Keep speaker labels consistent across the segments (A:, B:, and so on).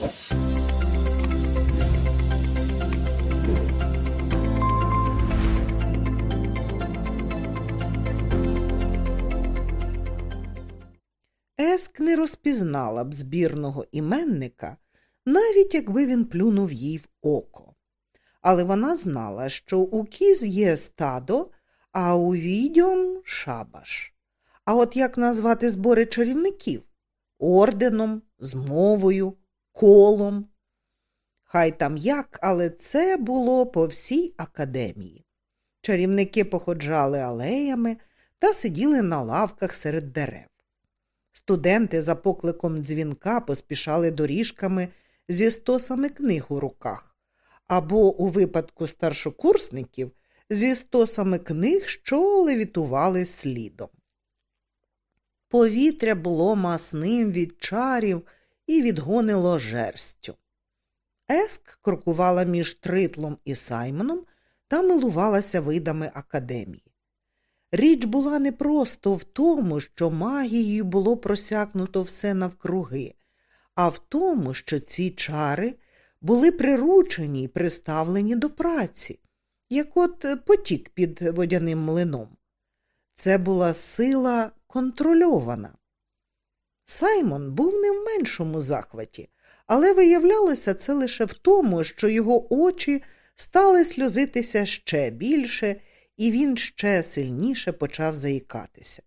A: Еск не розпізнала б збірного іменника, навіть якби він плюнув їй в око. Але вона знала, що у кіз є стадо, а у відьом шабаш. А от як назвати збори чарівників? Орденом, змовою, колом. Хай там як, але це було по всій академії. Чарівники походжали алеями та сиділи на лавках серед дерев. Студенти за покликом дзвінка поспішали доріжками зі стосами книг у руках, або у випадку старшокурсників зі стосами книг, що левітували слідом. Повітря було масним від чарів і відгонило жерстю. Еск крокувала між Тритлом і Саймоном та милувалася видами академії. Річ була не просто в тому, що магією було просякнуто все навкруги, а в тому, що ці чари були приручені й приставлені до праці, як от потік під водяним млином. Це була сила контрольована. Саймон був не в меншому захваті, але виявлялося це лише в тому, що його очі стали сльозитися ще більше і він ще сильніше почав заїкатися.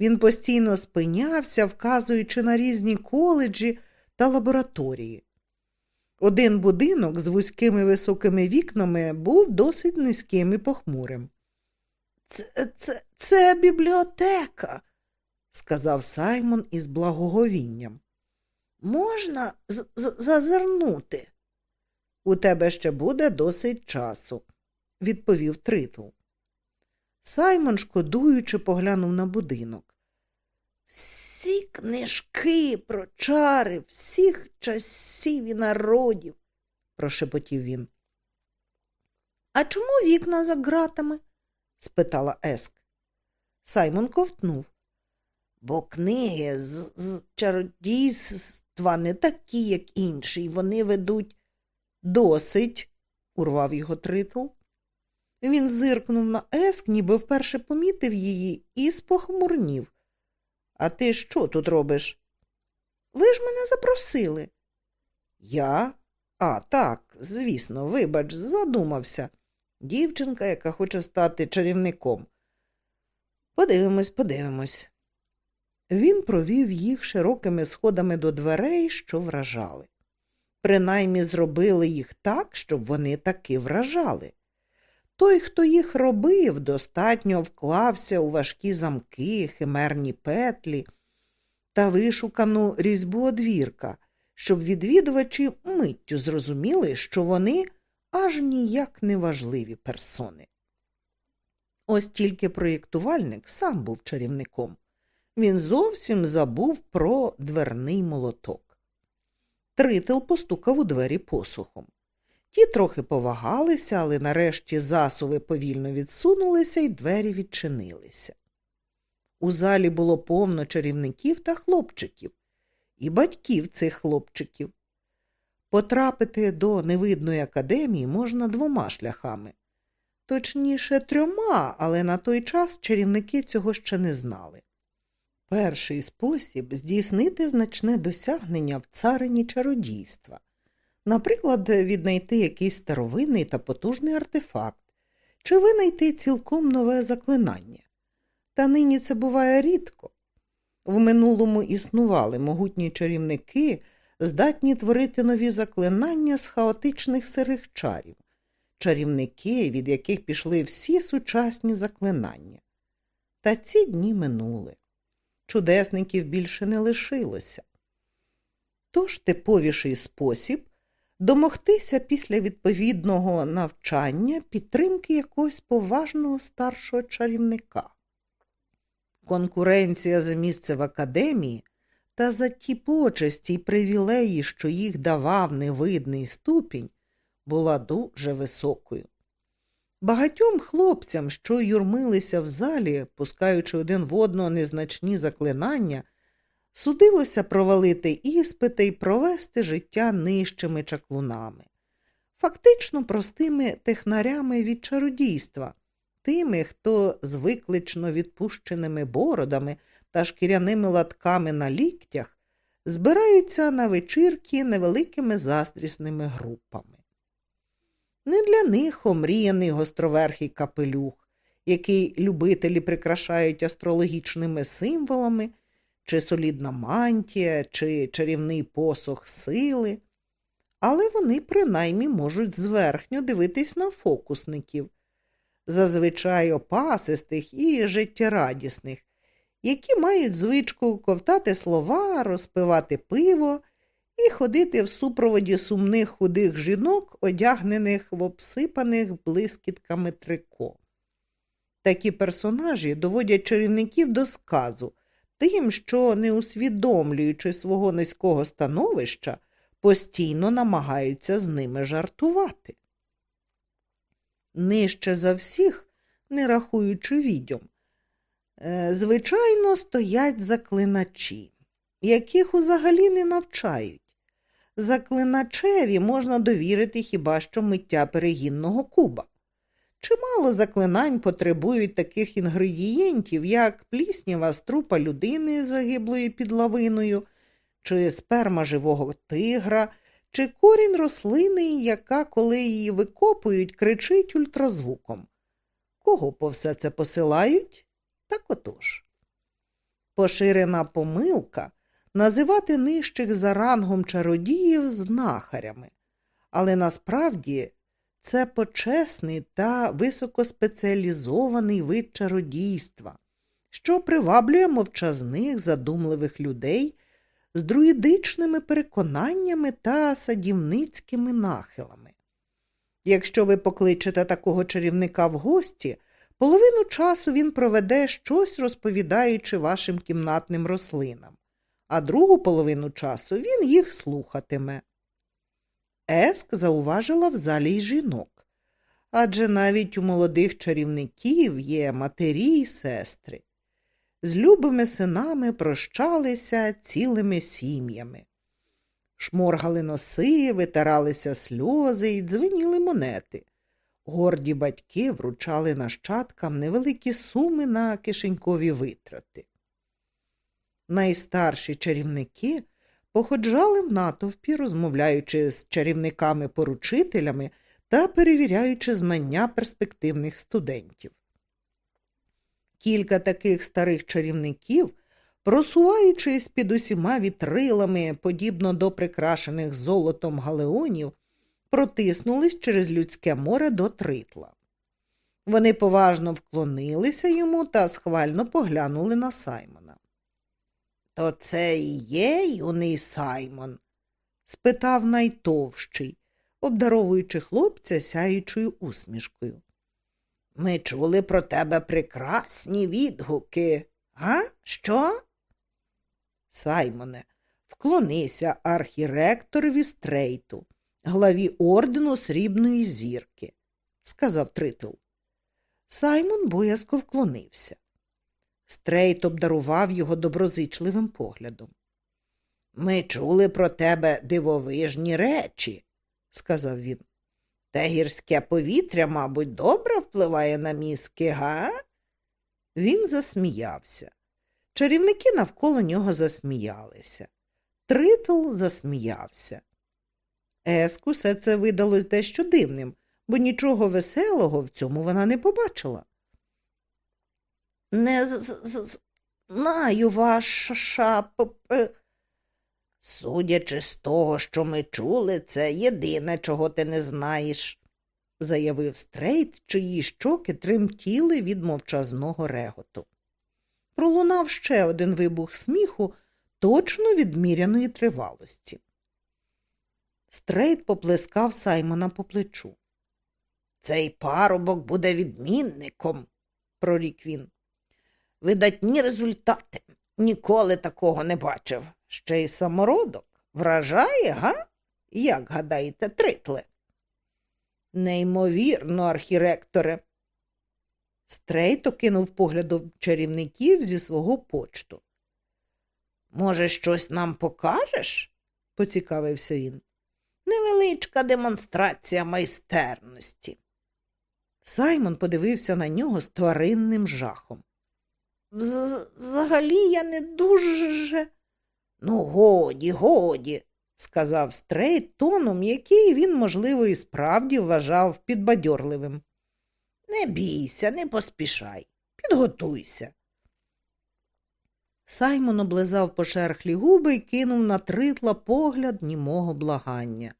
A: Він постійно спинявся, вказуючи на різні коледжі та лабораторії. Один будинок з вузькими високими вікнами був досить низьким і похмурим. Це, це, це бібліотека, сказав Саймон із благоговінням. Можна зазирнути? У тебе ще буде досить часу, відповів Тритл. Саймон, шкодуючи, поглянув на будинок. Всі книжки про чари всіх часів і народів, прошепотів він. А чому вікна за ґратами? спитала Еск. Саймон ковтнув. Бо книги з, з чародійства не такі, як інші, вони ведуть досить, урвав його тритл. Він зиркнув на Еск, ніби вперше помітив її, і спохмурнів. А ти що тут робиш? Ви ж мене запросили. Я? А, так, звісно, вибач, задумався. Дівчинка, яка хоче стати чарівником. Подивимось, подивимось. Він провів їх широкими сходами до дверей, що вражали. Принаймні зробили їх так, щоб вони таки вражали. Той, хто їх робив, достатньо вклався у важкі замки, химерні петлі та вишукану різьбу одвірка, щоб відвідувачі миттю зрозуміли, що вони аж ніяк не важливі персони. Ось тільки проєктувальник сам був чарівником. Він зовсім забув про дверний молоток. Трител постукав у двері посухом. Ті трохи повагалися, але нарешті засуви повільно відсунулися і двері відчинилися. У залі було повно чарівників та хлопчиків, і батьків цих хлопчиків. Потрапити до невидної академії можна двома шляхами. Точніше, трьома, але на той час чарівники цього ще не знали. Перший спосіб здійснити значне досягнення в царині чародійства наприклад, віднайти якийсь старовинний та потужний артефакт, чи винайти цілком нове заклинання. Та нині це буває рідко. В минулому існували могутні чарівники, здатні творити нові заклинання з хаотичних сирих чарів, чарівники, від яких пішли всі сучасні заклинання. Та ці дні минули. Чудесників більше не лишилося. Тож типовіший спосіб домогтися після відповідного навчання підтримки якогось поважного старшого чарівника. Конкуренція за місце в академії та за ті почесті й привілеї, що їх давав невидний ступінь, була дуже високою. Багатьом хлопцям, що юрмилися в залі, пускаючи один в одного незначні заклинання, судилося провалити іспити і провести життя нижчими чаклунами, фактично простими технарями від чародійства, тими, хто з виклично відпущеними бородами та шкіряними латками на ліктях збираються на вечірки невеликими застрісними групами. Не для них омріяний гостроверхий капелюх, який любителі прикрашають астрологічними символами, чи солідна мантія, чи чарівний посох сили, але вони принаймні можуть зверхньо дивитись на фокусників, зазвичай опасистих і життєрадісних, які мають звичку ковтати слова, розпивати пиво і ходити в супроводі сумних худих жінок, одягнених в обсипаних блискітками трико. Такі персонажі доводять чарівників до сказу, тим, що, не усвідомлюючи свого низького становища, постійно намагаються з ними жартувати. Нижче за всіх, не рахуючи відьом, е, звичайно, стоять заклиначі, яких взагалі не навчають. Заклиначеві можна довірити хіба що миття перегінного куба. Чимало заклинань потребують таких інгредієнтів, як пліснява з трупа людини, загиблої під лавиною, чи сперма живого тигра, чи корінь рослини, яка, коли її викопують, кричить ультразвуком. Кого по все це посилають? Так отож. Поширена помилка називати нижчих за рангом чародіїв знахарями, але насправді це почесний та високоспеціалізований вид чародійства, що приваблює мовчазних задумливих людей з друїдичними переконаннями та садівницькими нахилами. Якщо ви покличете такого чарівника в гості, половину часу він проведе щось розповідаючи вашим кімнатним рослинам, а другу половину часу він їх слухатиме. Еск зауважила в залі й жінок. Адже навіть у молодих чарівників є матері й сестри. З любими синами прощалися цілими сім'ями. Шморгали носи, витиралися сльози і дзвеніли монети. Горді батьки вручали нащадкам невеликі суми на кишенькові витрати. Найстарші чарівники походжали в натовпі, розмовляючи з чарівниками-поручителями та перевіряючи знання перспективних студентів. Кілька таких старих чарівників, просуваючись під усіма вітрилами, подібно до прикрашених золотом галеонів, протиснулись через людське море до тритла. Вони поважно вклонилися йому та схвально поглянули на Саймона. То це і є юний Саймон? спитав найтовщий, обдаровуючи хлопця сяючою усмішкою. Ми чули про тебе прекрасні відгуки. А? Що? Саймоне, вклонися архіректорові стрейту, главі ордену срібної зірки, сказав Тритл. Саймон боязко вклонився. Стрейт обдарував його доброзичливим поглядом. Ми чули про тебе дивовижні речі, сказав він. Те гірське повітря, мабуть, добре впливає на мізки, га? Він засміявся. Чарівники навколо нього засміялися. Тритл засміявся. Еск усе це видалось дещо дивним, бо нічого веселого в цьому вона не побачила. Не знаю ваша. Судячи з того, що ми чули, це єдине, чого ти не знаєш, заявив Стрейт, чиї щоки тремтіли від мовчазного реготу. Пролунав ще один вибух сміху, точно відміряної тривалості. Стрейт поплескав Саймона по плечу. Цей парубок буде відмінником, прорік він. Видатні результати. Ніколи такого не бачив. Ще й самородок. Вражає, га? Як гадаєте, тритле? Неймовірно, архіректоре. Стрейто кинув поглядом чарівників зі свого почту. Може, щось нам покажеш? поцікавився він. Невеличка демонстрація майстерності. Саймон подивився на нього з тваринним жахом. Взагалі я не дуже. Ну, годі, годі, сказав Стрейт тоном, який він, можливо, і справді вважав підбадьорливим. Не бійся, не поспішай, підготуйся. Саймон облизав пошерхлі губи і кинув на Тритла погляд німого благання.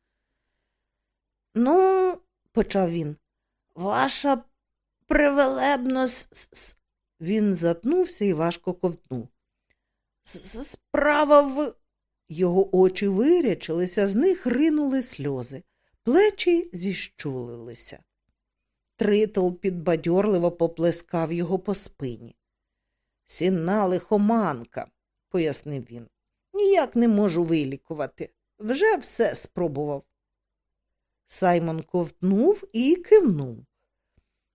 A: Ну, почав він, ваша привелебність. Він затнувся і важко ковтнув. Справа в. Його очі вирячилися, з них ринули сльози, плечі зіщулилися. Тритл підбадьорливо поплескав його по спині. Сінна лихоманка, пояснив він. Ніяк не можу вилікувати. Вже все спробував. Саймон ковтнув і кивнув.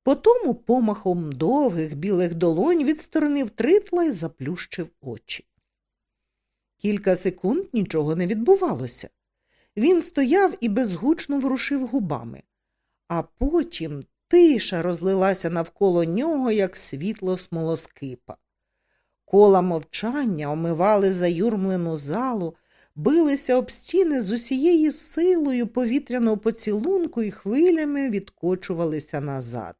A: Потому помахом довгих білих долонь відсторонив тритла і заплющив очі. Кілька секунд нічого не відбувалося. Він стояв і безгучно ворушив губами, а потім тиша розлилася навколо нього, як світло смолоскипа. Кола мовчання омивали заюрмлену залу, билися об стіни з усією силою повітряного поцілунку і хвилями відкочувалися назад.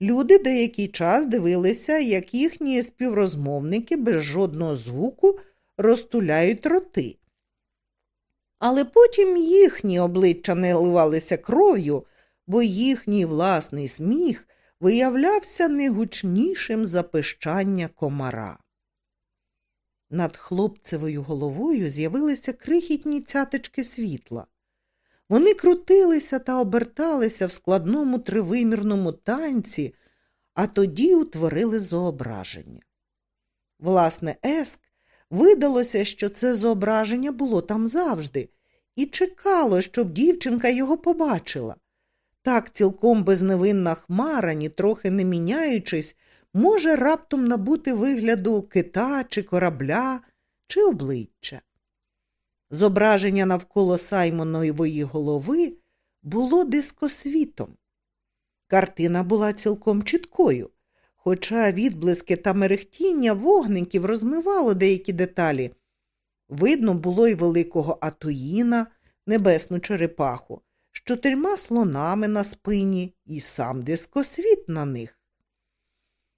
A: Люди деякий час дивилися, як їхні співрозмовники без жодного звуку розтуляють роти. Але потім їхні обличчя не ливалися кров'ю, бо їхній власний сміх виявлявся не гучнішим за пищання комара. Над хлопцевою головою з'явилися крихітні цяточки світла. Вони крутилися та оберталися в складному тривимірному танці, а тоді утворили зображення. Власне, Еск видалося, що це зображення було там завжди, і чекало, щоб дівчинка його побачила. Так цілком безневинна хмара, ні трохи не міняючись, може раптом набути вигляду кита чи корабля, чи обличчя. Зображення навколо Саймонової голови було дискосвітом. Картина була цілком чіткою, хоча відблиски та мерехтіння вогників розмивало деякі деталі. Видно було й великого Атуїна, небесну черепаху, з чотирма слонами на спині і сам дискосвіт на них.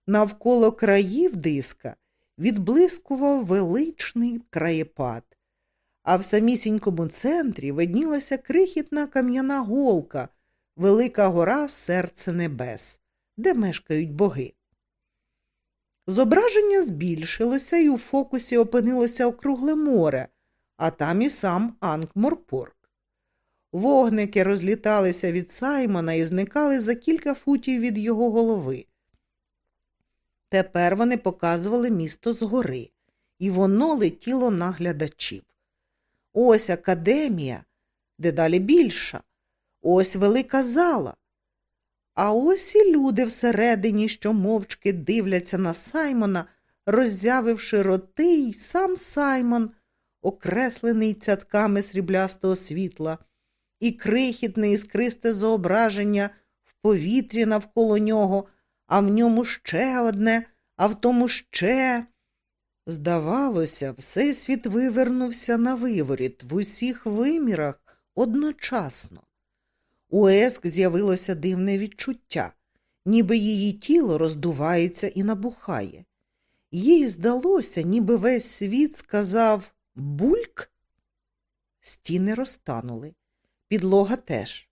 A: Навколо країв диска відблискував величний краєпад, а в самісінькому центрі виднілася крихітна кам'яна голка, велика гора серце небес, де мешкають боги. Зображення збільшилося і у фокусі опинилося округле море, а там і сам Ангморпорк. Вогники розліталися від Саймона і зникали за кілька футів від його голови. Тепер вони показували місто згори, і воно летіло на глядачів. Ось академія, дедалі більша, ось велика зала. А ось і люди всередині, що мовчки дивляться на Саймона, роззявивши роти, й сам Саймон, окреслений цятками сріблястого світла, і крихітне іскристе зображення в повітрі навколо нього, а в ньому ще одне, а в тому ще. Здавалося, всесвіт вивернувся на виворіт в усіх вимірах одночасно. У Еск з'явилося дивне відчуття, ніби її тіло роздувається і набухає. Їй здалося, ніби весь світ сказав бульк. Стіни розтанули, підлога теж.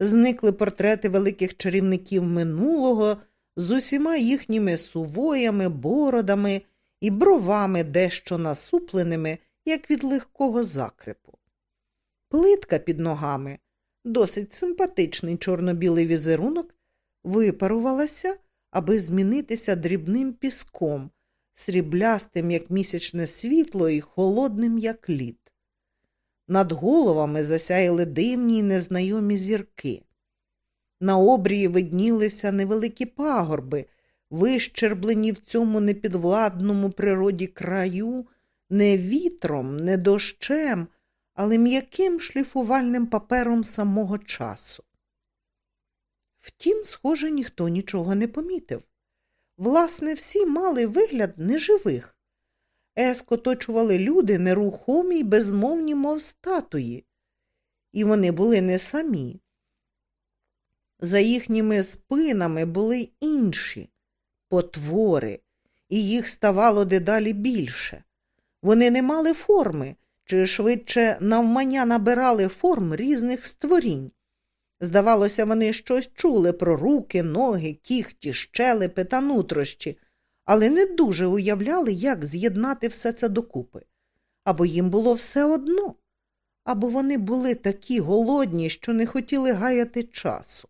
A: Зникли портрети великих чарівників минулого з усіма їхніми сувоями, бородами і бровами дещо насупленими, як від легкого закрипу. Плитка під ногами досить симпатичний чорно-білий візерунок, випарувалася, аби змінитися дрібним піском, сріблястим, як місячне світло, і холодним, як лід. Над головами засяяли дивні й незнайомі зірки. На обрії виднілися невеликі пагорби, вищерблені в цьому непідвладному природі краю не вітром, не дощем, але м'яким шліфувальним папером самого часу. Втім, схоже, ніхто нічого не помітив. Власне, всі мали вигляд неживих. Еск оточували люди нерухомі й безмовні, мов статуї, і вони були не самі. За їхніми спинами були інші потвори, і їх ставало дедалі більше. Вони не мали форми, чи швидше навмання набирали форм різних створінь. Здавалося, вони щось чули про руки, ноги, кіхті, щелепи та нутрощі, але не дуже уявляли, як з'єднати все це докупи. Або їм було все одно, або вони були такі голодні, що не хотіли гаяти часу.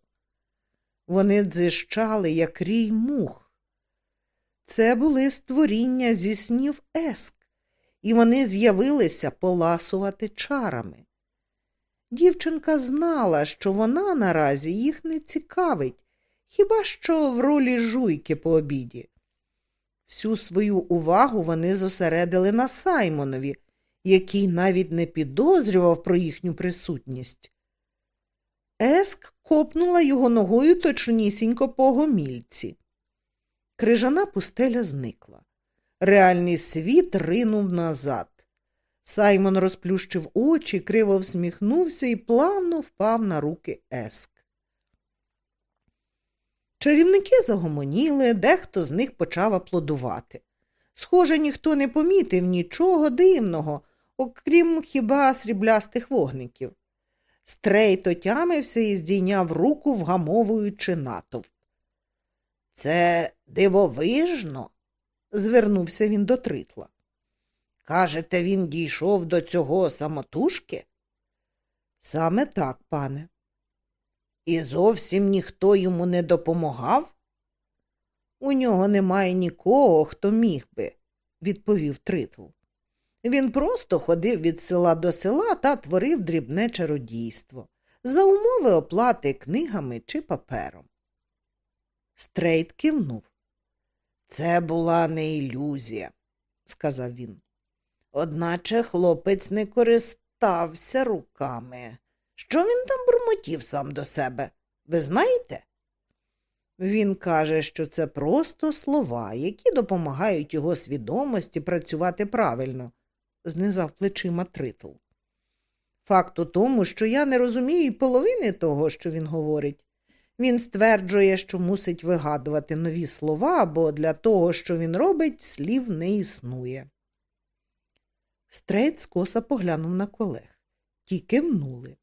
A: Вони дзищали, як рій мух. Це були створіння зі снів еск, і вони з'явилися поласувати чарами. Дівчинка знала, що вона наразі їх не цікавить, хіба що в ролі жуйки по обіді. Всю свою увагу вони зосередили на Саймонові, який навіть не підозрював про їхню присутність. Еск копнула його ногою точнісінько по гомільці. Крижана пустеля зникла. Реальний світ ринув назад. Саймон розплющив очі, криво всміхнувся і плавно впав на руки Еск. Чарівники загомоніли, дехто з них почав аплодувати. Схоже, ніхто не помітив нічого дивного, окрім хіба сріблястих вогників. Стрейт отямився і здійняв руку, вгамовуючи натовп. Це дивовижно, звернувся він до тритла. Кажете, він дійшов до цього самотужки? Саме так, пане. І зовсім ніхто йому не допомагав? У нього немає нікого, хто міг би, відповів Тритл. Він просто ходив від села до села та творив дрібне чародійство за умови оплати книгами чи папером. Стрейт кивнув. Це була не ілюзія, сказав він. Одначе хлопець не користався руками. Що він там бурмотів сам до себе? Ви знаєте? Він каже, що це просто слова, які допомагають його свідомості працювати правильно, знизав плечима Тритл. Факт у тому, що я не розумію половини того, що він говорить. Він стверджує, що мусить вигадувати нові слова, бо для того, що він робить, слів не існує. Стрейт скоса поглянув на колег. Ті кивнули.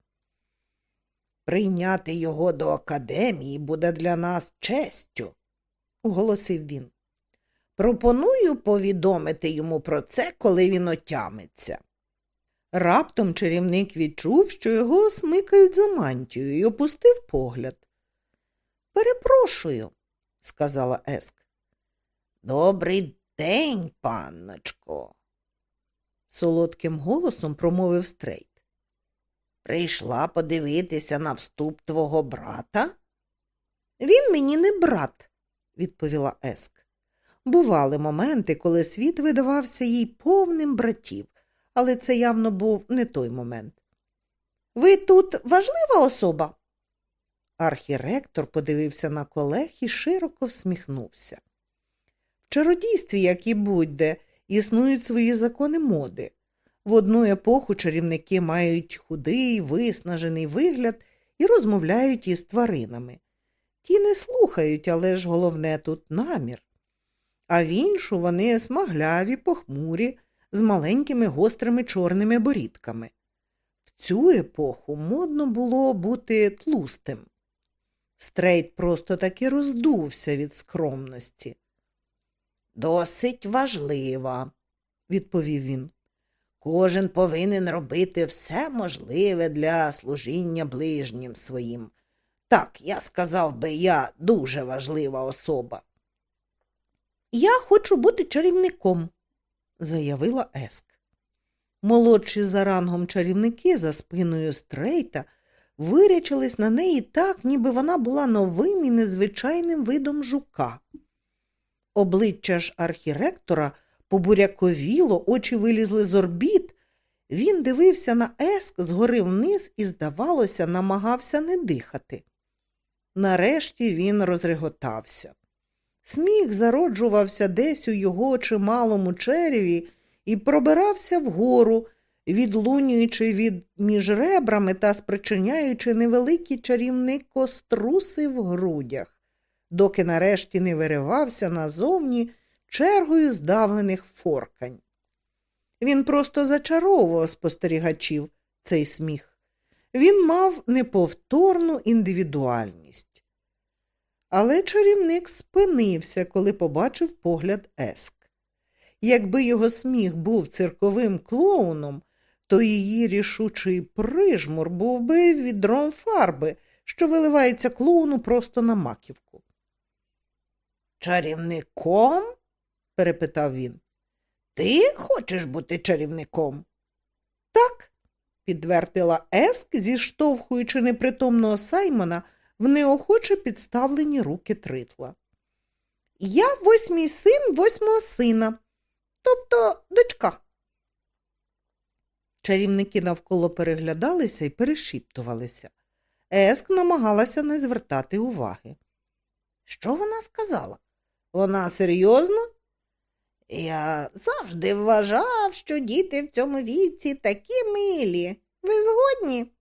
A: Прийняти його до академії буде для нас честю, оголосив він. Пропоную повідомити йому про це, коли він отямиться. Раптом чарівник відчув, що його смикають за мантію і опустив погляд. Перепрошую, сказала Еск. Добрий день, панночко, солодким голосом промовив Стрейт. Прийшла подивитися на вступ твого брата? Він мені не брат, відповіла Еск. Бували моменти, коли світ видавався їй повним братів, але це явно був не той момент. Ви тут важлива особа? Архіректор подивився на колег і широко всміхнувся. В чародійстві, як і будь-де, існують свої закони моди. В одну епоху чарівники мають худий, виснажений вигляд і розмовляють із тваринами. Ті не слухають, але ж головне тут намір. А в іншу вони смагляві, похмурі, з маленькими гострими чорними борідками. В цю епоху модно було бути тлустим. Стрейт просто таки роздувся від скромності. Досить важлива, відповів він. Кожен повинен робити все можливе для служіння ближнім своїм. Так, я сказав би, я дуже важлива особа. Я хочу бути чарівником, заявила Еск. Молодші за рангом чарівники за спиною стрейта вирячились на неї так, ніби вона була новим і незвичайним видом жука. Обличчя ж архіректора побуряковіло, очі вилізли з орбіт. Він дивився на еск згори вниз і, здавалося, намагався не дихати. Нарешті він розреготався. Сміх зароджувався десь у його чималому череві і пробирався вгору, відлунюючи від між ребрами та спричиняючи невеликі чарівні коструси в грудях, доки нарешті не виривався назовні чергою здавлених форкань. Він просто зачаровував спостерігачів цей сміх. Він мав неповторну індивідуальність. Але чарівник спинився, коли побачив погляд Еск. Якби його сміх був цирковим клоуном, то її рішучий прижмур був би відром фарби, що виливається клоуну просто на маківку. Чарівником? перепитав він. Ти хочеш бути чарівником? Так, підтвердила Еск, зіштовхуючи непритомного Саймона в неохоче підставлені руки тритла. Я восьмій син восьмого сина, тобто дочка. Чарівники навколо переглядалися і перешіптувалися. Еск намагалася не звертати уваги. Що вона сказала? Вона серйозно? Я завжди вважав, що діти в цьому віці такі милі. Ви згодні?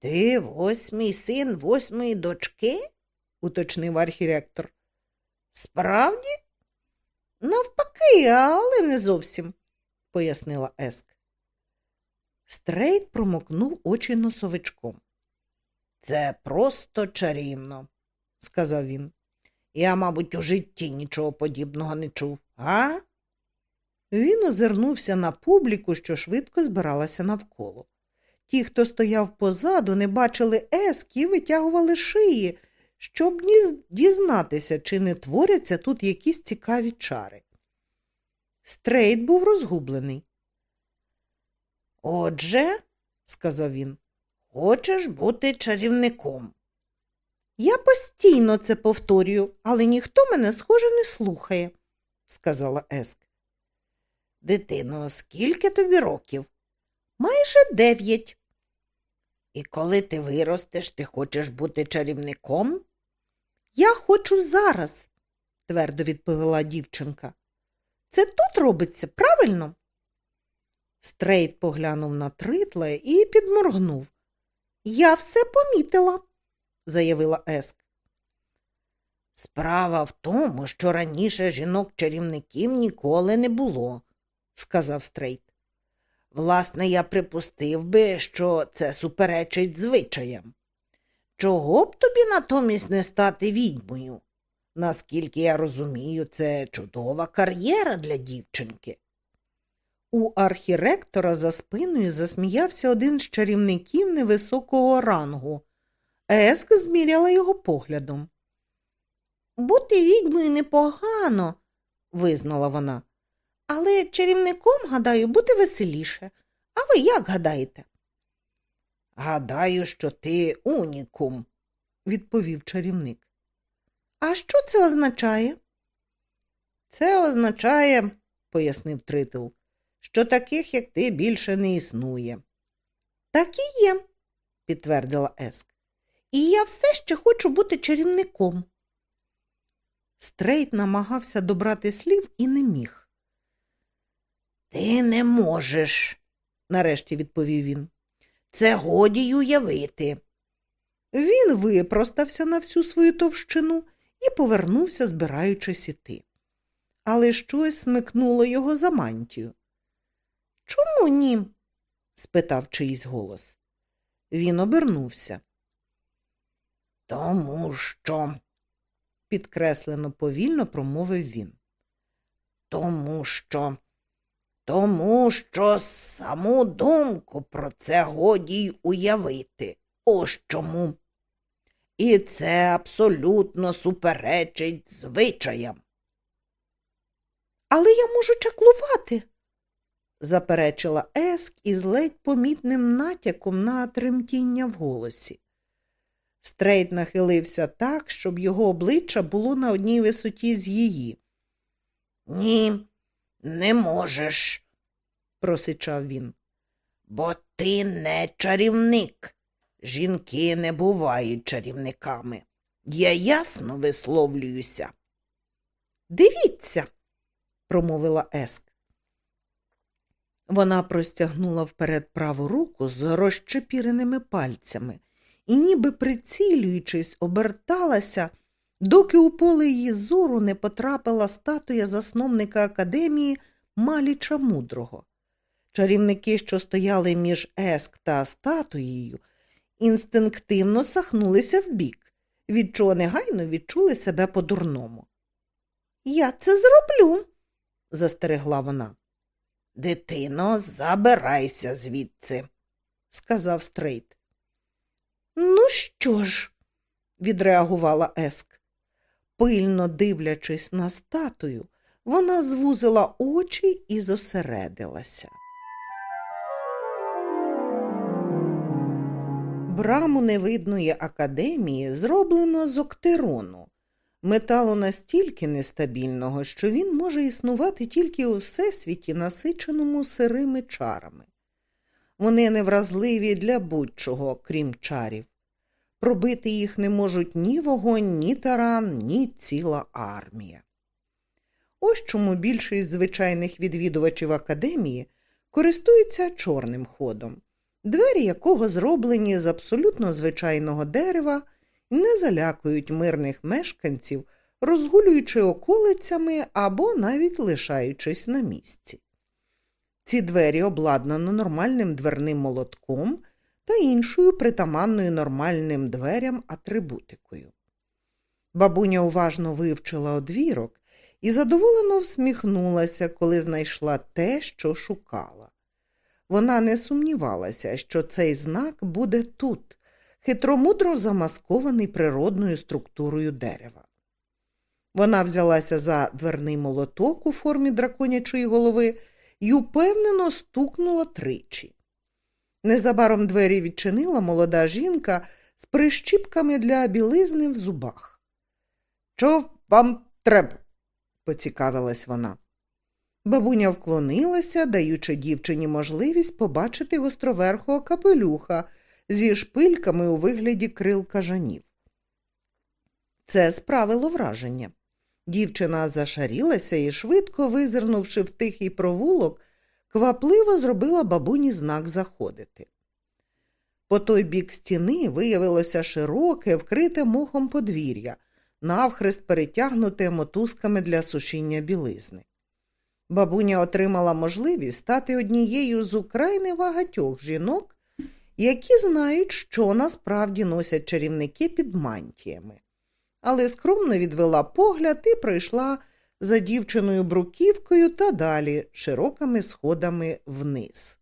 A: Ти восьмий син восьмої дочки? уточнив архіректор. Справді? Навпаки, але не зовсім, пояснила Еск. Стрейт промокнув очі носовичком. Це просто чарівно, сказав він. Я, мабуть, у житті нічого подібного не чув, га? Він озирнувся на публіку, що швидко збиралася навколо. Ті, хто стояв позаду, не бачили Ески і витягували шиї, щоб дізнатися, чи не творяться тут якісь цікаві чари. Стрейт був розгублений. Отже, сказав він, хочеш бути чарівником. Я постійно це повторюю, але ніхто мене, схоже, не слухає, сказала Еск. Дитино, скільки тобі років? Майже дев'ять. І коли ти виростеш, ти хочеш бути чарівником? Я хочу зараз, твердо відповіла дівчинка. Це тут робиться, правильно? Стрейт поглянув на Тритла і підморгнув. Я все помітила заявила Еск. Справа в тому, що раніше жінок-чарівників ніколи не було, сказав Стрейт. Власне, я припустив би, що це суперечить звичаям. Чого б тобі натомість не стати відьмою? Наскільки я розумію, це чудова кар'єра для дівчинки. У архіректора за спиною засміявся один з чарівників невисокого рангу, Еск зміряла його поглядом. Бути відьмою непогано, визнала вона. Але чарівником, гадаю, буде веселіше. А ви як гадаєте? Гадаю, що ти унікум, відповів чарівник. А що це означає? Це означає, пояснив Тритл, що таких, як ти, більше не існує. Так і є, підтвердила Еск. І я все ще хочу бути чарівником. Стрейт намагався добрати слів і не міг. Ти не можеш, нарешті відповів він. Це годі уявити. Він випростався на всю свою товщину і повернувся, збираючись іти. Але щось смикнуло його за мантію. Чому ні? спитав чийсь голос. Він обернувся. Тому що, підкреслено повільно промовив він. Тому що, тому що саму думку про це годі й уявити. Ось чому. І це абсолютно суперечить звичаям. Але я можу чаклувати, заперечила Еск із ледь помітним натяком на тремтіння в голосі. Стрейт нахилився так, щоб його обличчя було на одній висоті з її. Ні, Не можеш, просичав він. Бо ти не чарівник. Жінки не бувають чарівниками. Я ясно висловлююся. Дивіться, промовила Еск. Вона простягнула вперед праву руку з розчепіреними пальцями і, ніби прицілюючись, оберталася, доки у поле її зору не потрапила статуя засновника академії Маліча Мудрого. Чарівники, що стояли між Еск та статуєю, інстинктивно сахнулись вбік, від чого негайно відчули себе по-дурному. Я це зроблю, застерегла вона. Дитино, забирайся звідси, сказав Стрейт. Ну що ж, відреагувала Еск. Пильно дивлячись на статую, вона звузила очі і зосередилася. Браму невидної академії зроблено з октерону, металу настільки нестабільного, що він може існувати тільки у всесвіті, насиченому сирими чарами. Вони невразливі для будь-чого, крім чарів. Пробити їх не можуть ні вогонь, ні таран, ні ціла армія. Ось чому більшість звичайних відвідувачів академії користуються чорним ходом, двері якого зроблені з абсолютно звичайного дерева не залякують мирних мешканців, розгулюючи околицями або навіть лишаючись на місці. Ці двері обладнано нормальним дверним молотком та іншою притаманною нормальним дверям атрибутикою. Бабуня уважно вивчила одвірок і задоволено всміхнулася, коли знайшла те, що шукала. Вона не сумнівалася, що цей знак буде тут, хитромудро замаскований природною структурою дерева. Вона взялася за дверний молоток у формі драконячої голови і упевнено стукнула тричі. Незабаром двері відчинила молода жінка з прищіпками для білизни в зубах. Чого вам треба? поцікавилась вона. Бабуня вклонилася, даючи дівчині можливість побачити гостроверхого капелюха зі шпильками у вигляді крил кажанів. Це справило враження. Дівчина зашарілася і, швидко визирнувши в тихий провулок, квапливо зробила бабуні знак заходити. По той бік стіни виявилося широке, вкрите мохом подвір'я, навхрест перетягнуте мотузками для сушіння білизни. Бабуня отримала можливість стати однією з украй невагатьох жінок, які знають, що насправді носять чарівники під мантіями, але скромно відвела погляд і пройшла за дівчиною бруківкою та далі широкими сходами вниз.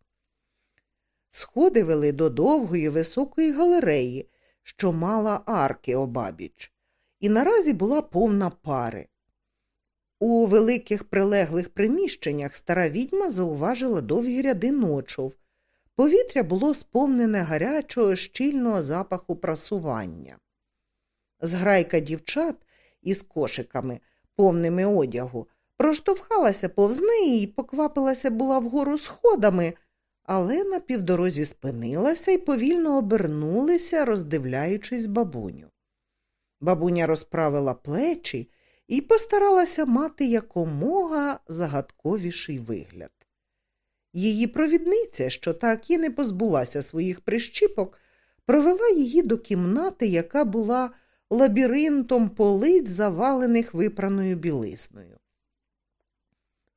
A: Сходи вели до довгої високої галереї, що мала арки обабіч, і наразі була повна пари. У великих прилеглих приміщеннях стара відьма зауважила довгі ряди ночов. Повітря було сповнене гарячого, щільного запаху прасування. Зграйка дівчат із кошиками, повними одягу, проштовхалася повз неї і поквапилася була вгору сходами, але на півдорозі спинилася і повільно обернулися, роздивляючись бабуню. Бабуня розправила плечі і постаралася мати якомога загадковіший вигляд. Її провідниця, що так і не позбулася своїх прищіпок, провела її до кімнати, яка була лабіринтом полиць, завалених випраною білисною.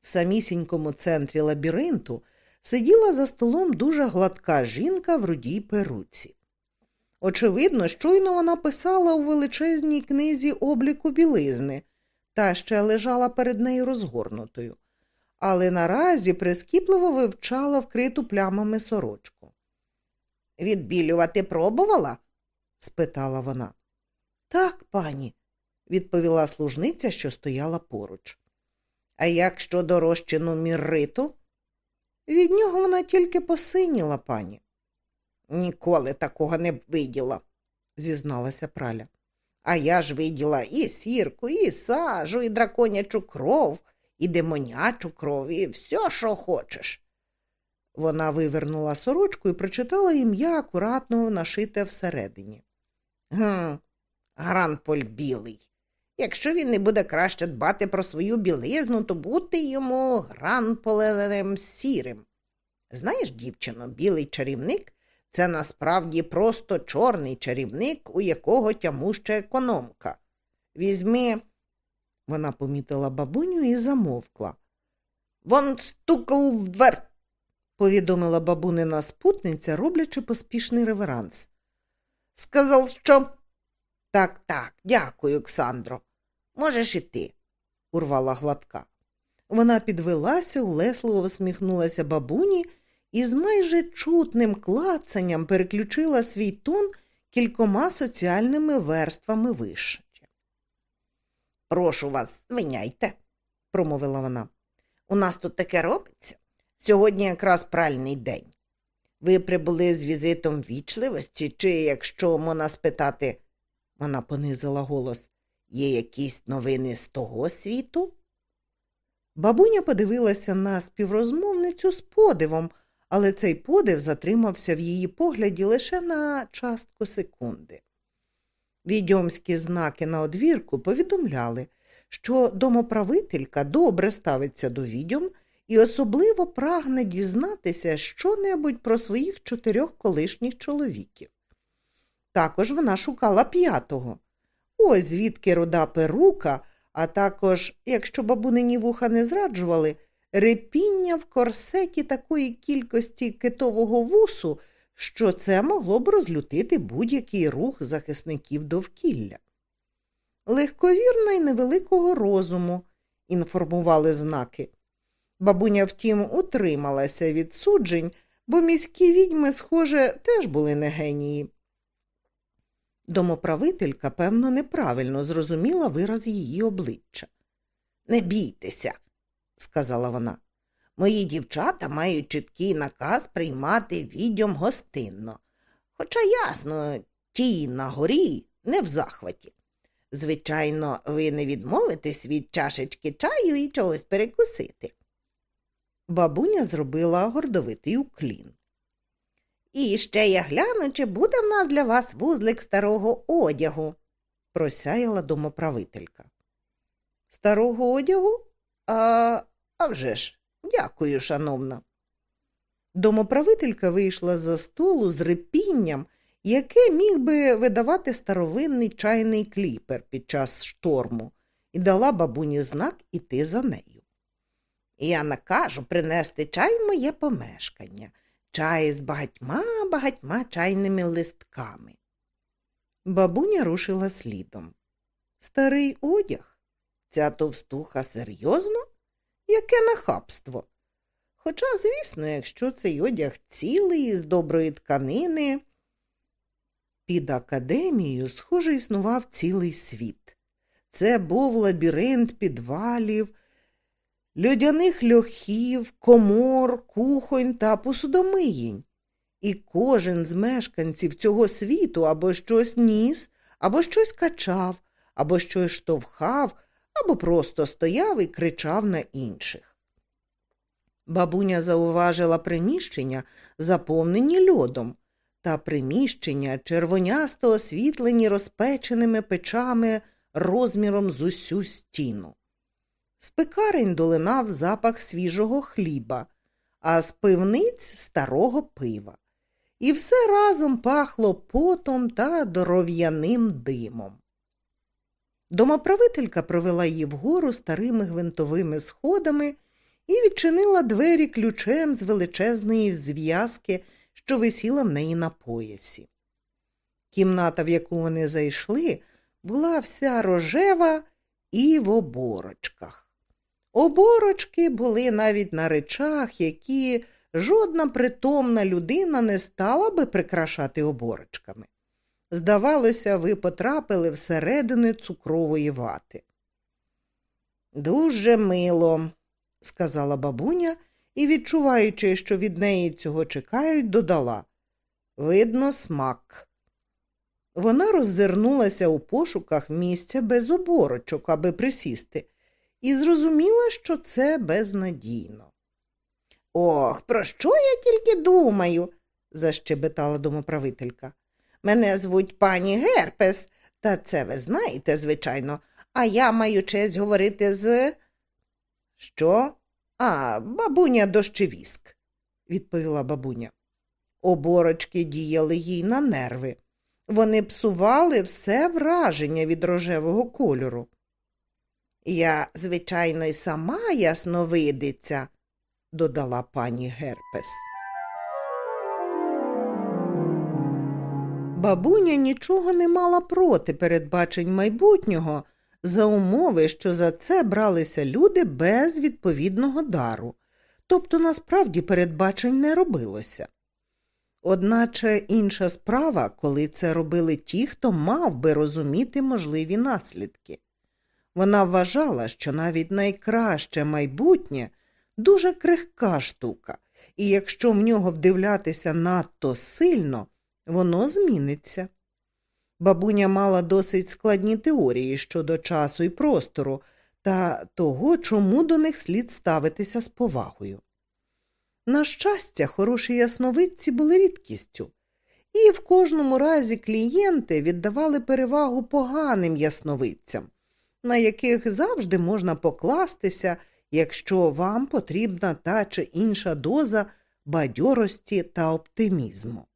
A: В самісінькому центрі лабіринту сиділа за столом дуже гладка жінка в рудій перуці. Очевидно, щойно вона писала у величезній книзі обліку білизни, та ще лежала перед нею розгорнутою, але наразі прискіпливо вивчала вкриту плямами сорочку. Відбілювати пробувала? спитала вона. Так, пані, відповіла служниця, що стояла поруч. А як щодо розчину мірриту? Від нього вона тільки посиніла, пані. Ніколи такого не виділа, зізналася праля. А я ж виділа і сірку, і сажу, і драконячу кров, і демонячу кров, і все, що хочеш. Вона вивернула сорочку і прочитала ім'я акуратно нашите всередині. Гм, Гранполь білий. Якщо він не буде краще дбати про свою білизну, то бути йому гранполем сірим. Знаєш, дівчино, білий чарівник це насправді просто чорний чарівник, у якого тямуща економка. Візьми, вона помітила бабуню і замовкла. Вон стукав в двер, повідомила бабунина спутниця, роблячи поспішний реверанс. Сказав, що. Так, так, дякую, Олександро. Можеш іти, урвала гладка. Вона підвелася, улесливо всміхнулася бабуні і з майже чутним клацанням переключила свій тон кількома соціальними верствами вище. Прошу вас, звиняйте, промовила вона. У нас тут таке робиться. Сьогодні якраз пральний день. Ви прибули з візитом вічливості, чи, якщо можна спитати, вона понизила голос, є якісь новини з того світу? Бабуня подивилася на співрозмовницю з подивом, але цей подив затримався в її погляді лише на частку секунди. Відьомські знаки на одвірку повідомляли, що домоправителька добре ставиться до відьом і особливо прагне дізнатися щонебудь про своїх чотирьох колишніх чоловіків. Також вона шукала п'ятого. Ось звідки руда перука, а також, якщо бабунині вуха не зраджували, репіння в корсеті такої кількості китового вусу, що це могло б розлютити будь-який рух захисників довкілля. Легковірна й невеликого розуму, інформували знаки. Бабуня, втім, утрималася від суджень, бо міські відьми, схоже, теж були не генії. Домоправителька, певно, неправильно зрозуміла вираз її обличчя. Не бійтеся, сказала вона. Мої дівчата мають чіткий наказ приймати відьом гостинно. Хоча, ясно, ті на горі не в захваті. Звичайно, ви не відмовитесь від чашечки чаю і чогось перекусити. Бабуня зробила гордовитий уклін. І ще я гляну, чи буде в нас для вас вузлик старого одягу, просяяла домоправителька. Старого одягу? А, а вже ж. Дякую, шановна. Домоправителька вийшла за столу з репінням, яке міг би видавати старовинний чайний кліпер під час шторму, і дала бабуні знак іти за нею. Я накажу принести чай в моє помешкання, чай з багатьма багатьма чайними листками. Бабуня рушила слідом. Старий одяг? Ця товстуха серйозно? Яке нахабство. Хоча, звісно, якщо цей одяг цілий з доброї тканини. Під академією, схоже, існував цілий світ. Це був лабіринт підвалів, льодяних льохів, комор, кухонь та посудомиїнь. І кожен з мешканців цього світу або щось ніс, або щось качав, або щось штовхав або просто стояв і кричав на інших. Бабуня зауважила приміщення, заповнені льодом, та приміщення червонясто освітлені розпеченими печами розміром з усю стіну. З пекарень долинав запах свіжого хліба, а з пивниць старого пива. І все разом пахло потом та доров'яним димом. Домоправителька провела її вгору старими гвинтовими сходами і відчинила двері ключем з величезної зв'язки, що висіла в неї на поясі. Кімната, в яку вони зайшли, була вся рожева і в оборочках. Оборочки були навіть на речах, які жодна притомна людина не стала би прикрашати оборочками. Здавалося, ви потрапили всередини цукрової вати. Дуже мило, сказала бабуня і, відчуваючи, що від неї цього чекають, додала Видно, смак. Вона роззирнулася у пошуках місця без оборочок, аби присісти, і зрозуміла, що це безнадійно. Ох, про що я тільки думаю? защебетала домоправителька. Мене звуть пані Герпес, та це ви знаєте, звичайно, а я маю честь говорити з. Що? А, бабуня дощевіск, відповіла бабуня. Оборочки діяли їй на нерви. Вони псували все враження від рожевого кольору. Я, звичайно, й сама ясновидиця, додала пані Герпес. Бабуня нічого не мала проти передбачень майбутнього, за умови, що за це бралися люди без відповідного дару, тобто насправді передбачень не робилося. Одначе інша справа, коли це робили ті, хто мав би розуміти можливі наслідки. Вона вважала, що навіть найкраще майбутнє дуже крихка штука, і якщо в нього вдивлятися надто сильно, воно зміниться. Бабуня мала досить складні теорії щодо часу і простору та того, чому до них слід ставитися з повагою. На щастя, хороші ясновидці були рідкістю, і в кожному разі клієнти віддавали перевагу поганим ясновидцям, на яких завжди можна покластися, якщо вам потрібна та чи інша доза бадьорості та оптимізму.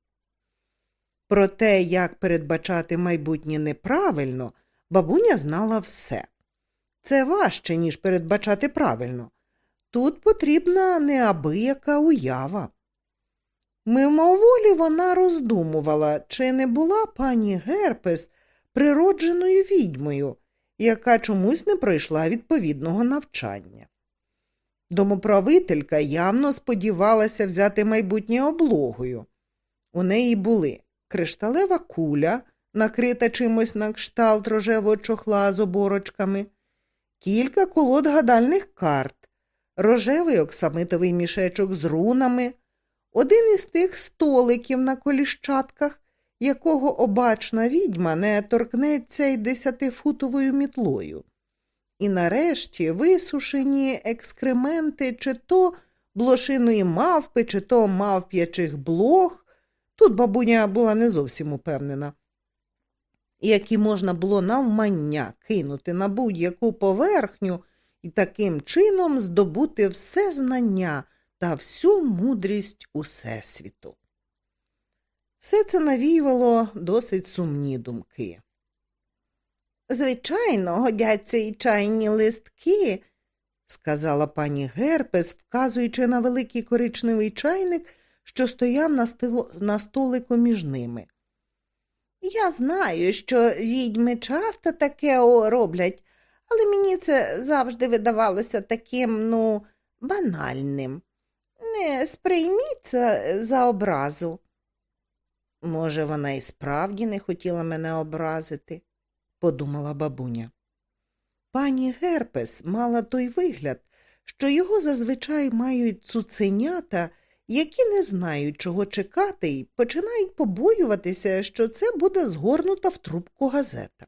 A: Про те, як передбачати майбутнє неправильно, бабуня знала все. Це важче, ніж передбачати правильно. Тут потрібна неабияка уява. Мимоволі вона роздумувала, чи не була пані Герпес природженою відьмою, яка чомусь не пройшла відповідного навчання. Домоправителька явно сподівалася взяти майбутнє облогою. У неї були кришталева куля, накрита чимось на кшталт рожевого чохла з оборочками, кілька колод гадальних карт, рожевий оксамитовий мішечок з рунами, один із тих столиків на коліщатках, якого обачна відьма не торкнеться й десятифутовою мітлою. І нарешті висушені екскременти чи то блошиної мавпи, чи то мавп'ячих блох, Тут бабуня була не зовсім упевнена, які можна було навмання кинути на будь-яку поверхню і таким чином здобути все знання та всю мудрість Усесвіту. Все це навіювало досить сумні думки. Звичайно, годяться і чайні листки, сказала пані Герпес, вказуючи на великий коричневий чайник що стояв на, стилу, на столику між ними. Я знаю, що відьми часто таке роблять, але мені це завжди видавалося таким, ну, банальним. Не сприйміть це за образу. Може, вона і справді не хотіла мене образити, подумала бабуня. Пані Герпес мала той вигляд, що його зазвичай мають цуценята які не знають, чого чекати, і починають побоюватися, що це буде згорнута в трубку газета.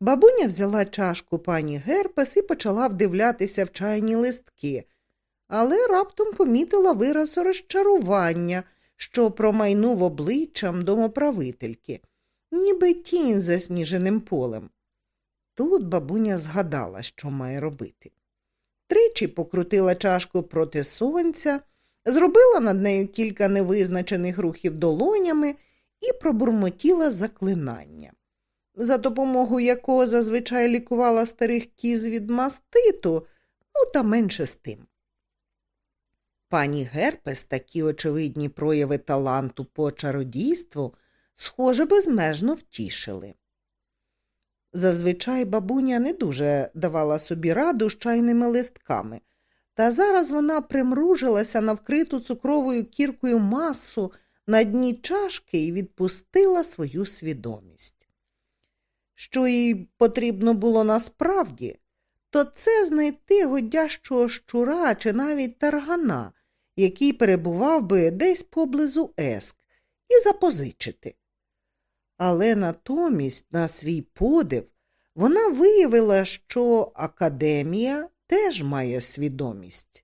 A: Бабуня взяла чашку пані Герпес і почала вдивлятися в чайні листки, але раптом помітила вираз розчарування, що промайнув обличчям домоправительки, ніби тінь за сніженим полем. Тут бабуня згадала, що має робити. Тричі покрутила чашку проти сонця, зробила над нею кілька невизначених рухів долонями і пробурмотіла заклинання, за допомогою якого зазвичай лікувала старих кіз від маститу, ну та менше з тим. Пані Герпес такі очевидні прояви таланту по чародійству, схоже, безмежно втішили. Зазвичай бабуня не дуже давала собі раду з чайними листками, та зараз вона примружилася на вкриту цукровою кіркою масу на дні чашки і відпустила свою свідомість. Що їй потрібно було насправді, то це знайти годящого щура чи навіть таргана, який перебував би десь поблизу еск, і запозичити. Але натомість, на свій подив, вона виявила, що академія теж має свідомість.